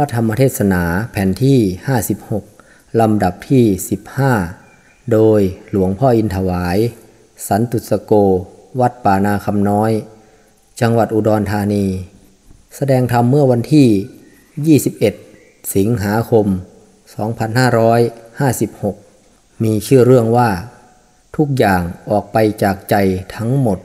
ระธรรมเทศนาแผ่นที่ 56 ลำดับที่ 15 โดยหลวงพ่ออินถวาย สันตุสโก วัดป่านาคำน้อย จังหวัดอุดรธานี แสดงธรรมเมื่อวันที่ 21 สิงหาคม 2556 มีชื่อเรื่องว่า ทุกอย่างออกไปจากใจทั้งหมด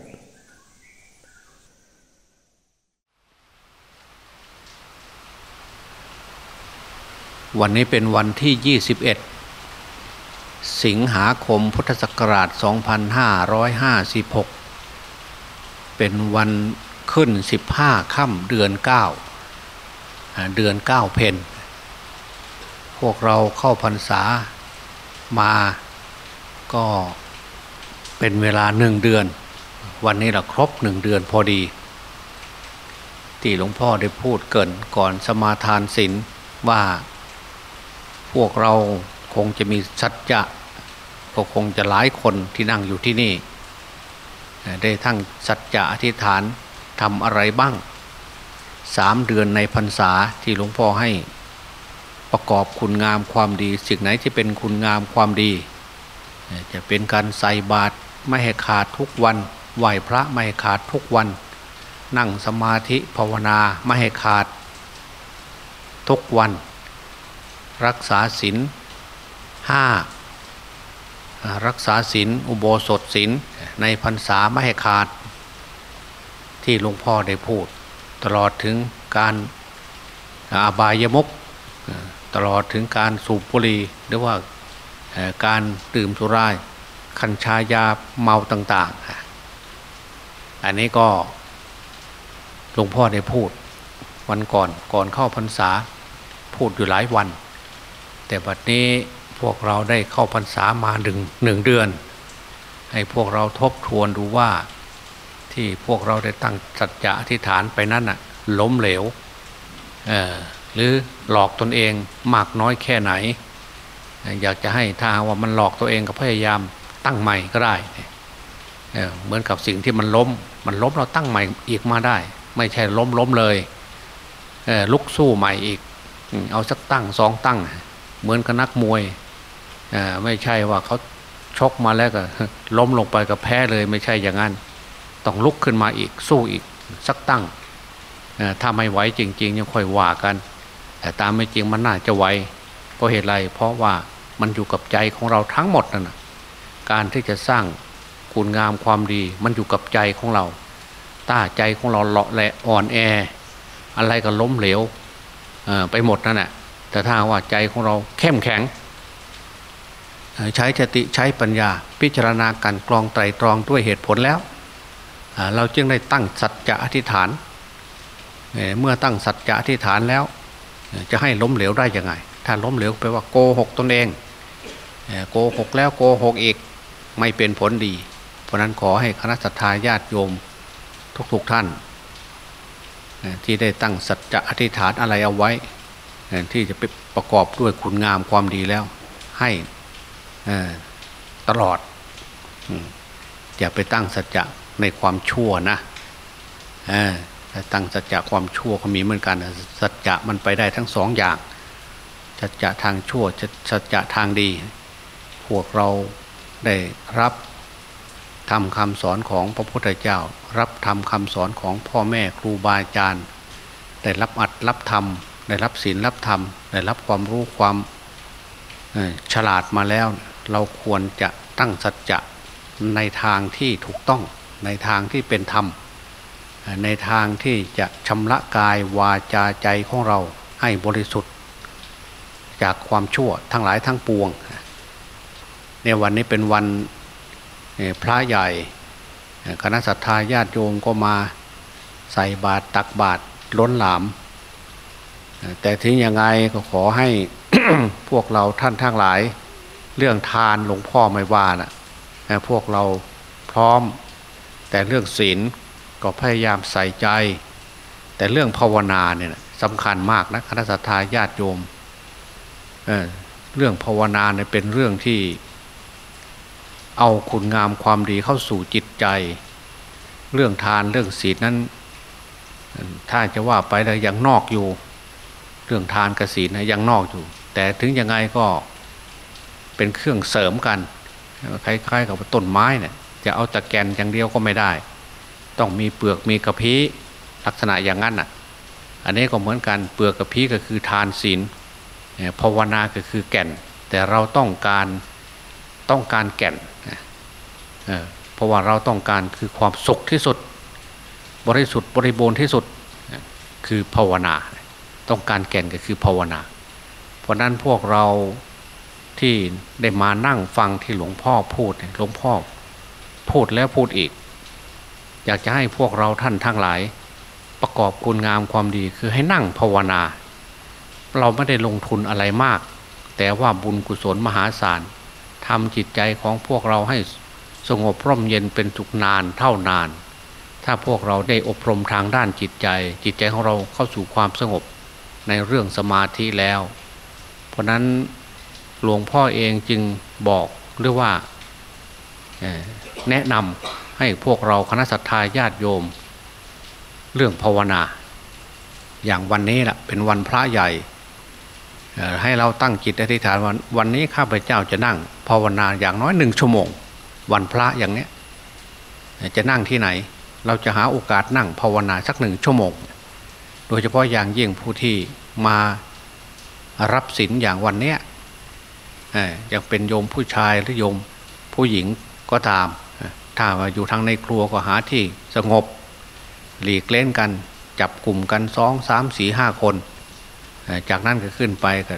วันนี้เป็นวันที่ 21 สิงหาคมพุทธศักราช 2556 เป็นวันขึ้น 15 ค่ำเดือน 9 เดือน 9 เพนพวกเราเข้าพรรษามาก็เป็นเวลาหนึ่งเดือน วันนี้เราครบหนึ่งเดือนพอดี ที่หลวงพ่อได้พูดเกินก่อนสมาทานศีลว่า พวกเราคงจะมีสัจจะก็คงจะหลายคนที่นั่งอยู่ที่นี่ ได้ทั้งสัจจะอธิษฐานทำอะไรบ้างสามเดือนในพรรษาที่หลวงพ่อให้ประกอบคุณงามความดี สิ่งไหนที่เป็นคุณงามความดี จะเป็นการใส่บาตรไม่ให้ขาดทุกวันไหวพระไม่ให้ขาดทุกวัน นั่งสมาธิภาวนาไม่ให้ขาด ทุกวัน รักษาศีลห้ารักษาศีลอุโบสถศีลในพรรษาไม่ให้ขาด ที่หลวงพ่อได้พูด ตลอดถึงการอาบายมุกตลอดถึงการสูบบุหรี่หรือว่าการดื่มสุราคัญชายาเมาต่าง ๆ อันนี้ก็หลวงพ่อได้พูดวันก่อนก่อนเข้าพรรษาพูดอยู่หลายวัน แต่บัดนี้พวกเราได้เข้าพรรษามาหนึ่งหนึ่งเดือน ให้พวกเราทบทวนดูว่าที่พวกเราได้ตั้งสัจจะอธิษฐานไปนั้นน่ะล้มเหลวหรือหลอกตนเองมากน้อยแค่ไหน อยากจะให้ถ้าว่ามันหลอกตัวเองก็พยายามตั้งใหม่ก็ได้เเหมือนกับสิ่งที่มันล้ม มันล้มเราตั้งใหม่อีกมาได้ ไม่ใช่ล้มล้มเลยลุกสู้ใหม่อีก เอาสักตั้งสองตั้ง เหมือนกับนักมวยไม่ใช่ว่าเขาชกมาแล้วก็ล้มลงไปกับแพ้เลยไม่ใช่อย่างนั้น ต้องลุกขึ้นมาอีกสู้อีกสักตั้งถ้าไม่ไหวจริง ๆ ยังค่อยว่ากัน แต่ตามไม่จริงมันน่าจะไหวเพราะเหตุไรเพราะว่ามันอยู่กับใจของเราทั้งหมดนั่นนะการที่จะสร้างคุณงามความดี มันอยู่กับใจของเราต้าใจของเราเลาะแหละอ่อนแอ อะไรก็ล้มเหลวไปหมดนั่นแหละ แต่ถ้าว่าใจของเราเข้มแข็ง ใช้สติใช้ปัญญา พิจารณาการกรองไตรตรองด้วยเหตุผลแล้ว เราจึงได้ตั้งสัจจะอธิษฐาน เมื่อตั้งสัจจะอธิษฐานแล้ว จะให้ล้มเหลวได้ยังไง ถ้าล้มเหลวแปลว่าโกหกตนเองโกหกแล้วโกหกอีกไม่เป็นผลดี เพราะนั้นขอให้คณะสัตยาญาติโยมทุกๆทท่าน ที่ได้ตั้งสัจจะอธิษฐานอะไรเอาไว้ ที่จะไปประกอบด้วยคุณงามความดีแล้ว ให้ตลอดอย่าไปตั้งสัจจะในความชั่วนะตั้งสัจจะความชั่วก็มีเหมือนกันสัจจะมันไปได้ทั้งสองอย่างสัจจะทางชั่วสัจจะทางดี พวกเราได้รับทำคำสอนของพระพุทธเจ้า รับทำคำสอนของพ่อแม่ครูบาอาจารย์ ได้รับอัดรับธรรม ได้รับศีลรับธรรม ได้รับความรู้ความฉลาดมาแล้ว เราควรจะตั้งสัจจะในทางที่ถูกต้องในทางที่เป็นธรรม ในทางที่จะชำระกายวาจาใจของเราให้บริสุทธิ์ จากความชั่วทั้งหลายทั้งปวง ในวันนี้เป็นวันพระใหญ่ คณะสัตยาญาติโยมก็มาใส่บาตรตักบาตรล้นหลาม แต่ถึงยังไงก็ขอให้พวกเราท่านทั้งหลาย เรื่องทานหลวงพ่อไม่ว่านะพวกเราพร้อม แต่เรื่องศีลก็พยายามใส่ใจ แต่เรื่องภาวนาเนี่ยสำคัญมากนะคณะสัตยาญาติโยมเเรื่องภาวนาเนี่ยเป็นเรื่องที่ เอาคุณงามความดีเข้าสู่จิตใจ เรื่องทานเรื่องศีลนั้น ถ้าจะว่าไปแล้วยังนอกอยู่ เรื่องทานกสินนะยังนอกอยู่ แต่ถึงยังไงก็เป็นเครื่องเสริมกันคล้ายๆกับต้นไม้เนี่ยจะเอาตะแกนอย่างเดียวก็ไม่ได้ ต้องมีเปลือกมีกระพี้ลักษณะอย่างนั้นอะ อันนี้ก็เหมือนกันเปลือกกระพี้ก็คือทานศีลภาวนาก็คือแก่น แต่เราต้องการต้องการแก่นเพราะว่าเราต้องการคือความสุขที่สุด บริสุทธิ์บริบูรณ์ที่สุดคือภาวนา ต้องการแก่นก็คือภาวนา เพราะนั้นพวกเราที่ได้มานั่งฟังที่หลวงพ่อพูดหลวงพ่อพูดแล้วพูดอีก อยากจะให้พวกเราท่านทั้งหลาย ประกอบคุณงามความดีคือให้นั่งภาวนา เราไม่ได้ลงทุนอะไรมาก แต่ว่าบุญกุศลมหาศาลทำจิตใจของพวกเราให้สงบร่มเย็นเป็นสุขนานเท่านาน ถ้าพวกเราได้อบรมทางด้านจิตใจ จิตใจของเราเข้าสู่ความสงบ ในเรื่องสมาธิแล้ว เพราะนั้นหลวงพ่อเองจึงบอกหรือว่าแนะนำให้พวกเราคณะสัตยาญาติโยม เรื่องภาวนา อย่างวันนี้แหละเป็นวันพระใหญ่ให้เราตั้งจิตอธิษฐานวันวันนี้ข้าพเจ้าจะนั่งภาวนาอย่างน้อยหนึ่งชั่วโมง วันพระอย่างเนี้ยจะนั่งที่ไหน เราจะหาโอกาสนั่งภาวนาสักหนึ่งชั่วโมง โดยเฉพาะอย่างยิ่งผู้ที่มารับศีลอย่างวันเนี้ยยังเป็นโยมผู้ชายหรือโยมผู้หญิงก็ตาม ถ้าอยู่ทางในครัวก็หาที่สงบ หลีกเล่นกัน จับกลุ่มกันสองสามสี่ห้าคน จากนั้นก็ขึ้นไปก็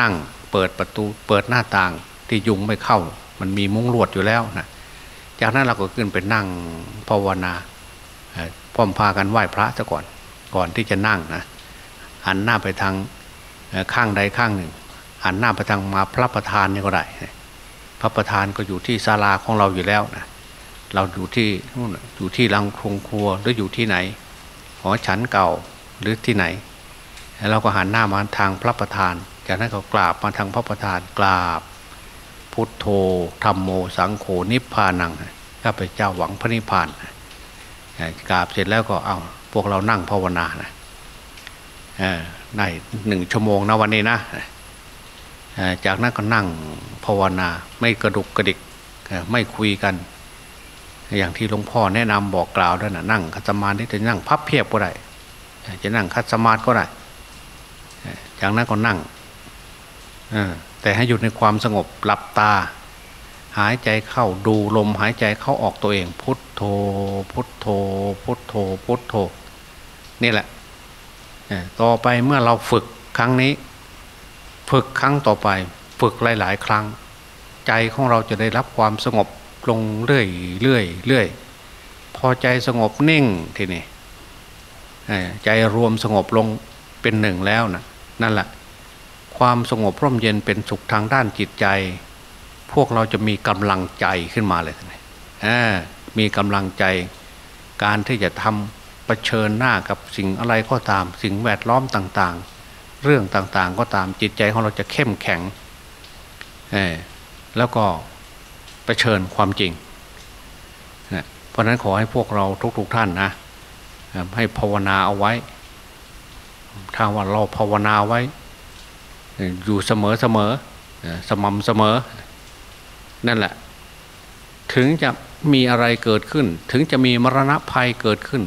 นั่งเปิดประตูเปิดหน้าต่างที่ยุงไม่เข้า มันมีมุ้งลวดอยู่แล้วนะจากนั้นเราก็ขึ้นไปนั่งภาวนาพร้อมพากันไหว้พระซะก่อน ก่อนที่จะนั่งนะหันหน้าไปทางข้างใดข้างหนึ่งหันหน้าไปทางมาพระประธานนี่ก็ได้พระประธานก็อยู่ที่ศาลาของเราอยู่แล้วนะเราอยู่ที่นู่นอยู่ที่รังคงครัวหรืออยู่ที่ไหนหอฉันเก่าหรือที่ไหนเราก็หันหน้ามาทางพระประธาน จากนั้นก็กราบมาทางพระประธานกราบ พุทโธธรรมโมสังโฆนิพพานังข้าพเจ้าหวังพระนิพพานกราบเสร็จแล้วก็เอา วกเรานั่งภาวนานะในหนึ่งชั่วโมงนะวันนี้นะจากนั้นก็นั่งภาวนา ไม่กระดุกกระดิกไม่คุยกัน อย่างที่หลวงพ่อแนะนำบอกกล่าวด้วยนะนั่งคัตมาธิจะนั่งพับเพียบก็ได้จะนั่งคัตมาธิก็ได้จากนั้นก็นั่งแต่ให้อยู่ในความสงบหลับตา หายใจเข้าดูลมหายใจเข้าออกตัวเอง พุทโธพุทโธพุทโธพุทโธ นี่แหละต่อไปเมื่อเราฝึกครั้งนี้ ฝึกครั้งต่อไป ฝึกหลาย ๆ ครั้ง ใจของเราจะได้รับความสงบลงเรื่อยเรื่อยเรื่อยพอใจสงบนิ่งทีนี้ใจรวมสงบลงเป็นหนึ่งแล้วนะนั่นแหละ ความสงบร่มเย็นเป็นสุขทางด้านจิตใจ พวกเราจะมีกำลังใจขึ้นมาเลยทีนี้มีกำลังใจการที่จะทำ ประชิญหน้ากับสิ่งอะไรก็ตาม สิ่งแวดล้อมต่างๆ เรื่องต่างๆก็ตามจิตใจของเราจะเข้มแข็งแล้วก็ไปเชิญความจริงเพราะนั้นขอให้พวกเราทุกๆท่านนะให้ภาวนาเอาไว้ ถ้าว่าเราภาวนาไว้ อยู่เสมอเสมอสม่ำเสมอ นั่นแหละ ถึงจะมีอะไรเกิดขึ้น ถึงจะมีมรณะภัยเกิดขึ้น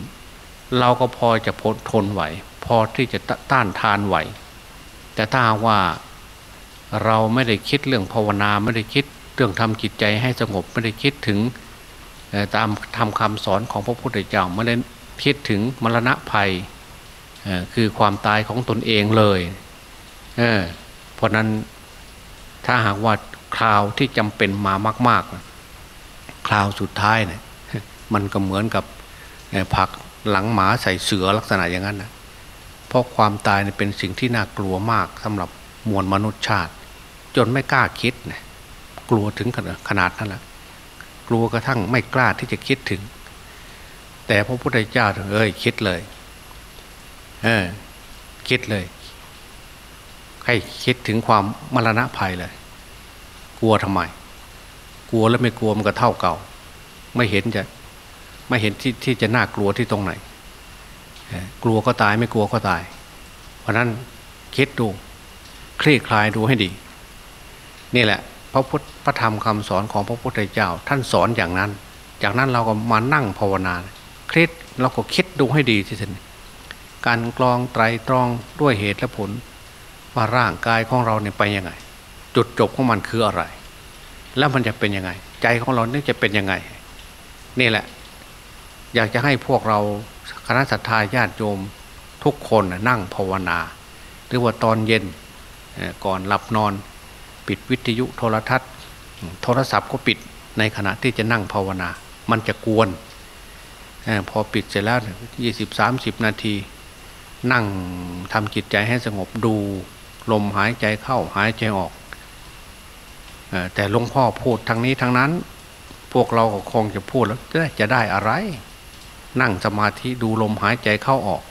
เราก็พอจะพทนไหว พอที่จะต้านทานไหว แต่ถ้าว่าเราไม่ได้คิดเรื่องภาวนาไม่ได้คิดเรื่องทำจิตใจให้สงบไม่ได้คิดถึงตามทำคำสอนของพระพุทธเจ้าไม่ได้คิดถึงมรณะภัยคือความตายของตนเองเลยเเพราะนั้นถ้าหากว่าคราวที่จำเป็นมามาก ๆ คราวสุดท้ายเนี่ยมันก็เหมือนกับผัก หลังหมาใส่เสือลักษณะอย่างนั้นนะเพราะความตายเป็นสิ่งที่น่ากลัวมากสำหรับมวลมนุษยชาติ จนไม่กล้าคิดนะกลัวถึงขนาดนั้นแหละกลัวกระทั่งไม่กล้าที่จะคิดถึง แต่พระพุทธเจ้าเอ้ยคิดเลยเออคิดเลยให้คิดถึงความมรณะภัยเลย กลัวทำไม กลัวแล้วไม่กลัวมันก็เท่าเก่า ไม่เห็นจะ ไม่เห็นที่ที่จะน่ากลัวที่ตรงไหน กลัวก็ตายไม่กลัวก็ตาย เพราะนั้นคิดดูคลี่คลายดูให้ดี นี่แหละ พระพุทธพระธรรมคำสอนของพระพุทธเจ้า ท่านสอนอย่างนั้น จากนั้นเราก็มานั่งภาวนาคิดเราก็คิดดูให้ดีที่สุดการกรองไตรตรองด้วยเหตุและผล ว่าร่างกายของเราเนี่ยไปยังไง จุดจบของมันคืออะไร แล้วมันจะเป็นยังไง ใจของเราเนี่ยจะเป็นยังไง นี่แหละ อยากจะให้พวกเราคณะสัตยาญาติโยมทุกคนนั่งภาวนา หรือว่าตอนเย็นก่อนหลับนอน ปิดวิทยุโทรทัศน์ โทรศัพท์ก็ปิดในขณะที่จะนั่งภาวนา มันจะกวนพอปิดเสร็จแล้วยี่สิบสามสิบนาที นั่งทำจิตใจให้สงบดู ลมหายใจเข้าหายใจออก แต่หลวงพ่อพูดทางนี้ทางนั้น พวกเราก็คงจะพูดแล้วจะได้อะไร นั่งสมาธิดูลมหายใจเข้าออก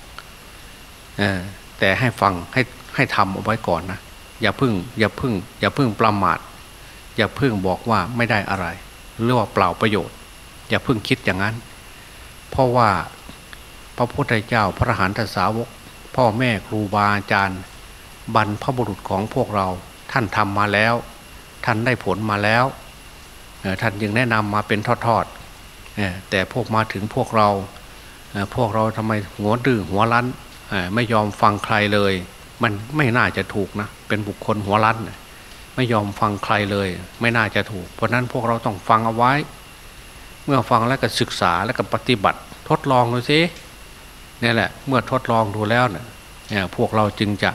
แต่ให้ฟังให้ให้ทำเอาไว้ก่อนนะอย่าพึ่ง อย่าพึ่ง อย่าพึ่งประมาทอย่าพึ่งบอกว่าไม่ได้อะไร หรือว่าเปล่าประโยชน์ อย่าพึ่งคิดอย่างนั้น เพราะว่าพระพุทธเจ้าพระหันทสาวก พ่อแม่ครูบาอาจารย์ บรรพบุรุษของพวกเราท่านทำมาแล้ว ท่านได้ผลมาแล้วท่านยังแนะนำมาเป็นทอดๆ แต่พวกมาถึงพวกเราพวกเราทำไมหัวดื้อหัวรั้นไม่ยอมฟังใครเลย มันไม่น่าจะถูกนะ เป็นบุคคลหัวรั้นไม่ยอมฟังใครเลย ไม่น่าจะถูก เพราะนั้นพวกเราต้องฟังเอาไว้ เมื่อฟังแล้วก็ศึกษาแล้วก็ปฏิบัติ ทดลองดูสินี่แหละ เมื่อทดลองดูแล้วเนี่ยพวกเราจึงจะ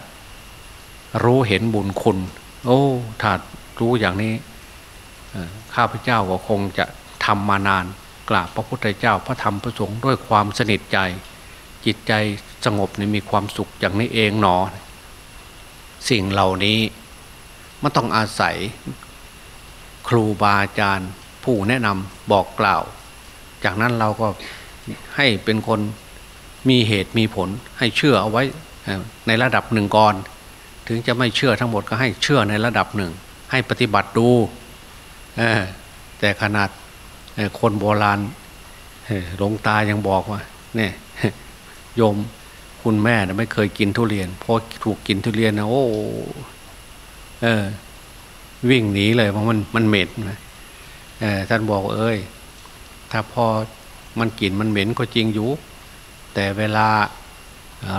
รู้เห็นบุญคุณ โอ้ถ้ารู้อย่างนี้ข้าพเจ้าก็คงจะทำมานาน กราบพระพุทธเจ้าพระธรรมพระสงฆ์ด้วยความสนิทใจ จิตใจสงบในมีความสุขอย่างนี้เองหนอ สิ่งเหล่านี้มันต้องอาศัยครูบาอาจารย์ผู้แนะนำบอกกล่าว จากนั้นเราก็ให้เป็นคนมีเหตุมีผลให้เชื่อเอาไว้ในระดับหนึ่งก่อน ถึงจะไม่เชื่อทั้งหมดก็ให้เชื่อในระดับหนึ่ง ให้ปฏิบัติดูแต่ขนาด คนโบราณหลวงตายังบอกว่าเนี่ยโยมคุณแม่นะไม่เคยกินทุเรียนพอถูกกินทุเรียนนะโอ้เออ วิ่งหนีเลยเพราะมันมันเหม็นนะท่านบอกเอ้ย ถ้าพอมันกลิ่นมันเหม็นก็จริงอยู่ แต่เวลา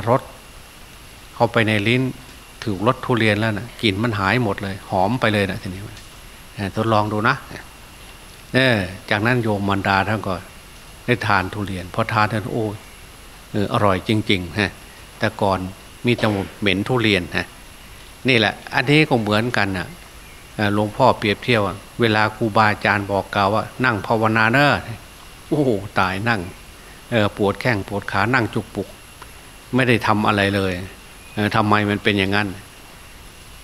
รถเข้าไปในลิ้นถือรถทุเรียนแล้วนะกลิ่นมันหายหมดเลย หอมไปเลยนะทีนี้ทดลองดูนะ เออจากนั้นโยมมันดาท่านก็ได้ทานทุเรียนพอทานท่านโอ้ออร่อยจริงๆฮะแต่ก่อนมีแต่เหม็นทุเรียนฮะนี่แหละ อันนี้ก็เหมือนกันนะหลวงพ่อเปรียบเทียบเวลาครูบาอาจารย์บอกกล่าวว่า นั่งภาวนาเนอะโอ้ตายนั่งเอปวดแข้งปวดขานั่งจุกปุก ไม่ได้ทำอะไรเลยเออทำไมมันเป็นอย่างนั้น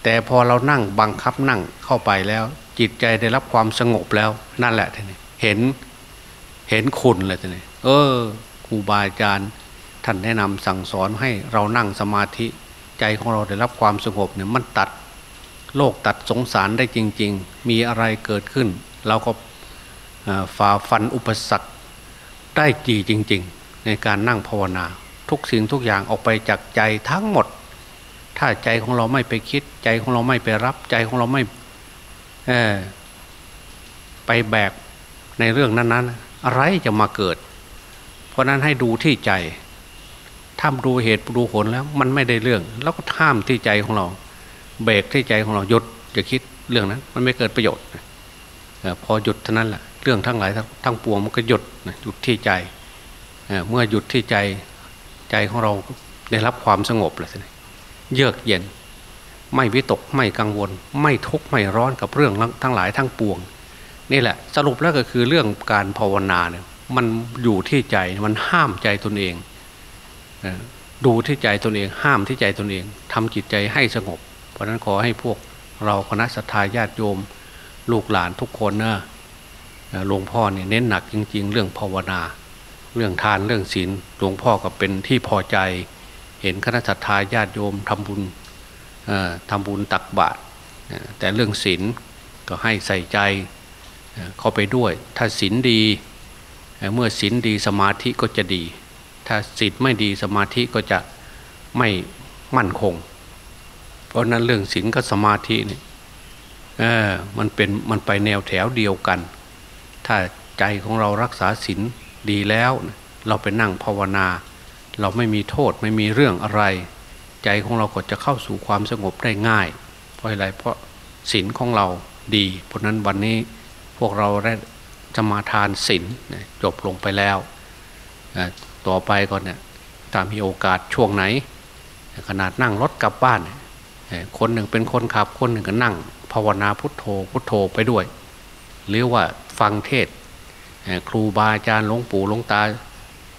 แต่พอเรานั่งบังคับนั่งเข้าไปแล้ว จิตใจได้รับความสงบแล้ว นั่นแหละท่านเห็นเห็นคุณเลยท่านเออครูบาอาจารย์ท่านแนะนำสั่งสอนให้เรานั่งสมาธิใจของเราได้รับความสงบเนี่ยมันตัดโลกตัดสงสารได้จริง ๆ มีอะไรเกิดขึ้น เราก็ฝ่าฟันอุปสรรคได้จีจริง ๆ ในการนั่งภาวนา ทุกสิ่งทุกอย่างออกไปจากใจทั้งหมด ถ้าใจของเราไม่ไปคิดใจของเราไม่ไปรับใจของเราไม่ ไปแบกในเรื่องนั้น ๆ อะไรจะมาเกิด เพราะนั้นให้ดูที่ใจถ้าดูเหตุดูผลแล้ว มันไม่ได้เรื่อง แล้วก็ห้ามที่ใจของเรา เบรกที่ใจของเราหยุดจะคิดเรื่องนั้น มันไม่เกิดประโยชน์พอหยุดเท่านั้นแหละเรื่องทั้งหลายทั้งปวงมันก็หยุดหยุดที่ใจเมื่อหยุดที่ใจใจของเราได้รับความสงบแล้วเยือกเย็น ไม่วิตกไม่กังวล ไม่ทุกข์ไม่ร้อนกับเรื่องทั้งหลายทั้งปวง นี่แหละสรุปแล้วก็คือเรื่องการภาวนาเนี่ยมันอยู่ที่ใจมันห้ามใจตนเอง ดูที่ใจตนเองห้ามที่ใจตนเองทำจิตใจให้สงบ เพราะนั้นขอให้พวกเราคณะสัตยาญาติโยม ลูกหลานทุกคนนะหลวงพ่อเนี่ยเน้นหนักจริง ๆ เรื่องภาวนา เรื่องทานเรื่องศีลหลวงพ่อก็เป็นที่พอใจ เห็นคณะสัตยาญาติโยมทำบุญ ทำบุญตักบาตรแต่เรื่องศีลก็ให้ใส่ใจเข้าไปด้วย ถ้าศีลดีเมื่อศีลดีสมาธิก็จะดี ถ้าศีลไม่ดีสมาธิก็จะไม่มั่นคง เพราะนั้นเรื่องศีลกับสมาธินี่เออมันเป็นมันไปแนวแถวเดียวกัน ถ้าใจของเรารักษาศีลดีแล้ว เราไปนั่งภาวนา เราไม่มีโทษไม่มีเรื่องอะไร ใจของเราก็จะเข้าสู่ความสงบได้ง่าย เพราะอะไรเพราะศีลของเราดี เพราะนั้นวันนี้พวกเราได้จะมาทานศีลจบลงไปแล้วต่อไปก่อนเนี่ยถ้ามีโอกาสช่วงไหน ขนาดนั่งรถกลับบ้าน คนหนึ่งเป็นคนขับคนหนึ่งก็นั่ง ภาวนาพุทโธพุทโธไปด้วย หรือว่าฟังเทศครูบาอาจารย์หลวงปู่หลวงตา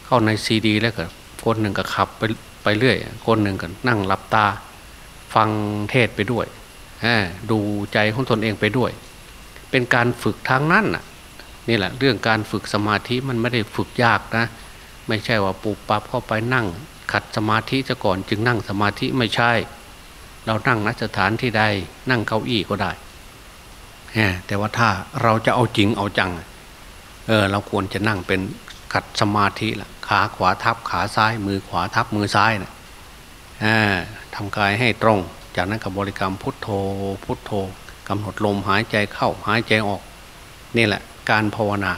เข้าในซีดี แล้วก็คนหนึ่งก็ขับไป ไปเรื่อย คนหนึ่งก็นั่งหลับตา ฟังเทศไปด้วยดูใจของตนเองไปด้วย เป็นการฝึกทางนั้นน่ะนี่แหละเรื่องการฝึกสมาธิมันไม่ได้ฝึกยากนะ ไม่ใช่ว่าปูปับเข้าไปนั่ง ขัดสมาธิซะก่อนจึงนั่งสมาธิไม่ใช่ เรานั่งนัสถานที่ใดนั่งเก้าอี้ก็ได้แต่ว่าถ้าเราจะเอาจริงเอาจัง เออเราควรจะนั่งเป็นขัดสมาธิละ ขาขวาทับขาซ้าย มือขวาทับมือซ้ายนะทำกายให้ตรง จากนั้นกับบริกรรมพุทโธ พุทโธกำหนดลมหายใจเข้าหายใจออก นี่แหละการภาวนา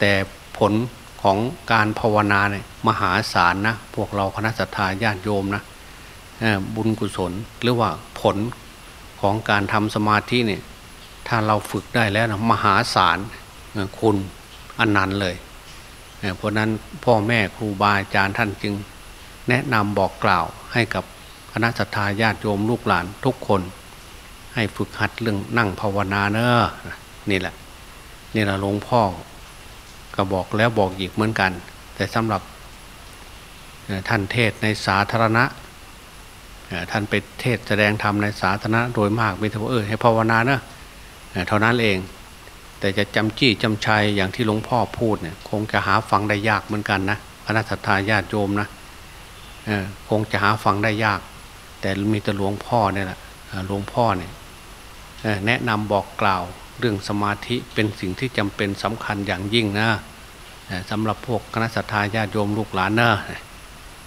แต่ผลของการภาวนาเนี่ยมหาศาลนะพวกเราคณะสัตยาญาติโยมนะบุญกุศลหรือว่าผลของการทำสมาธิเนี่ยถ้าเราฝึกได้แล้วนะมหาศาลคุณอันนั้นเลย เพราะนั้นพ่อแม่ครูบาอาจารย์ท่านจึง แนะนำบอกกล่าวให้กับคณะสัตยาญาติโยมลูกหลานทุกคน ให้ฝึกหัดเรื่องนั่งภาวนาเนอะนี่แหละนี่แหละหลวงพ่อ ก็บอกแล้วบอกอีกเหมือนกัน แต่สำหรับท่านเทศในสาธารณะท่านไปเทศแสดงธรรมในสาธารณะโดยมากมีแต่ว่าเออให้ภาวนาเนะเท่านั้นเอง แต่จะจำจี้จำชัยอย่างที่หลวงพ่อพูดเนี่ยคงจะหาฟังได้ยากเหมือนกันนะคณะสัตยาญาติโยมนะคงจะหาฟังได้ยาก แต่มีแต่หลวงพ่อเนี่ยแหละหลวงพ่อเนี่ยแนะนำบอกกล่าวเรื่องสมาธิเป็นสิ่งที่จำเป็นสำคัญอย่างยิ่งนะสำหรับพวกคณะสัตยาญาติโยมลูกหลานเนะ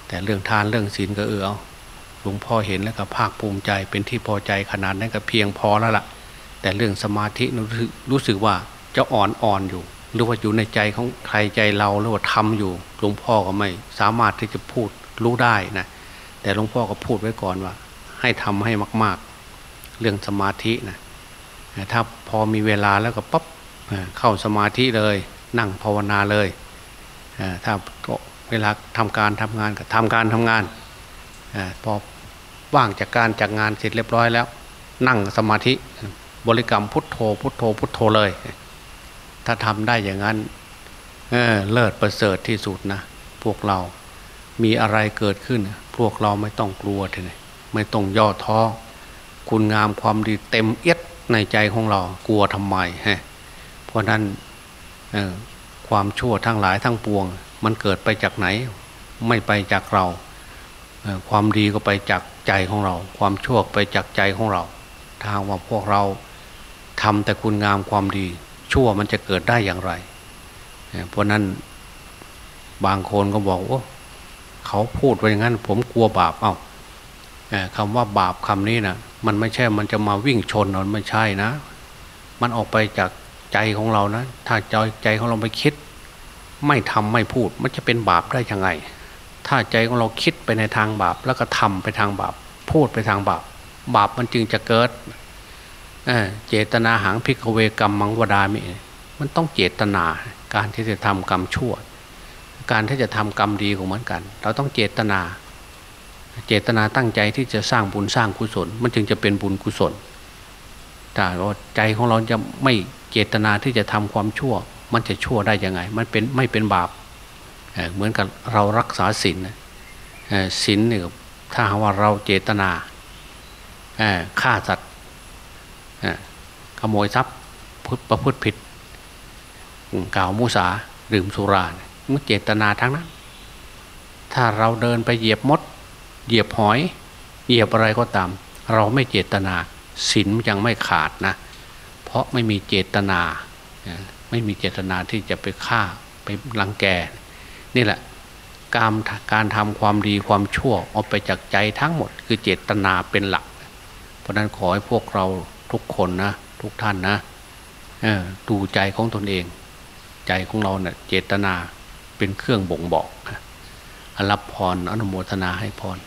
แต่เรื่องทานเรื่องศีลก็เออหลวงพ่อเห็นแล้วก็ภาคภูมิใจเป็นที่พอใจขนาดนั้นก็เพียงพอแล้วละ่ะ แต่เรื่องสมาธิรู้สึกว่าจะอ่อนอ่อนอยู่ หรือว่าอยู่ในใจของใครใจเราหรือว่าทำอยู่หลวงพ่อก็ไม่สามารถที่จะพูดรู้ได้นะแต่หลวงพ่อก็พูดไว้ก่อนว่า ให้ทำให้มาก ๆ เรื่องสมาธินะถ้าพอมีเวลาแล้วก็ปั๊บเข้าสมาธิเลย นั่งภาวนาเลยถ้าเวลาทำการทำงานก็ทำการทำงานพอว่างจากการจากงานเสร็จเรียบร้อยแล้ว นั่งสมาธิ บริกรรมพุทโธ พุทโธ พุทโธเลย ถ้าทำได้อย่างนั้นเเลิศประเสริฐที่สุดนะพวกเรา มีอะไรเกิดขึ้น พวกเราไม่ต้องกลัวเลยไม่ต้องย่อท้อคุณงามความดีเต็มเอียดในใจของเรากลัวทำไมฮะเพราะนั้นความชั่วทั้งหลายทั้งปวง มันเกิดไปจากไหน ไม่ไปจากเราความดีก็ไปจากใจของเรา ความชั่วไปจากใจของเรา ทางว่าพวกเรา ทำแต่คุณงามความดี ชั่วมันจะเกิดได้อย่างไร เพราะนั้นบางคนก็บอกว่าเขาพูดไปอย่างนั้น ผมกลัวบาปเอา้าคำว่าบาปคำนี้นะมันไม่ใช่มันจะมาวิ่งชนมันไม่ใช่นะ มันออกไปจากใจของเรานะ ถ้าใจใจของเราไปคิด ไม่ทำไม่พูด มันจะเป็นบาปได้ยังไง ถ้าใจของเราคิดไปในทางบาป แล้วก็ทำไปทางบาป พูดไปทางบาป บาปมันจึงจะเกิด เจตนาหางพิกเวกรรมมังวดามิมันต้องเจตนาการที่จะทำกรรมชั่ว การที่จะทำกรรมดีก็เหมือนกัน เราต้องเจตนา เจตนาตั้งใจที่จะสร้างบุญสร้างกุศล มันจึงจะเป็นบุญกุศลแต่ว่าใจของเราจะไม่เจตนาที่จะทำความชั่ว มันจะชั่วได้ยังไง มันเป็นไม่เป็นบาปเหมือนกับเรารักษาศีลศีลเนี่ยถ้าว่าเราเจตนาฆ่าสัตว ขโมยทรัพย์ประพฤติผิดกล่าวมุสาดื่มสุรามันเจตนาทั้งนั้น ถ้าเราเดินไปเหยียบมด เหยียบหอย เหยียบอะไรก็ตาม เราไม่เจตนาศีลยังไม่ขาดนะ เพราะไม่มีเจตนา ไม่มีเจตนาที่จะไปฆ่าไปลังแก นี่แหละ การการทำความดีความชั่วออกไปจากใจทั้งหมด คือเจตนาเป็นหลัก เพราะนั้นขอให้พวกเราทุกคนนะ ทุกท่านนะดูใจของตนเอง ใจของเราเนะ่ยเจตนาเป็นเครื่องบ่งบอกนรับพรอนุโมทนาให้พร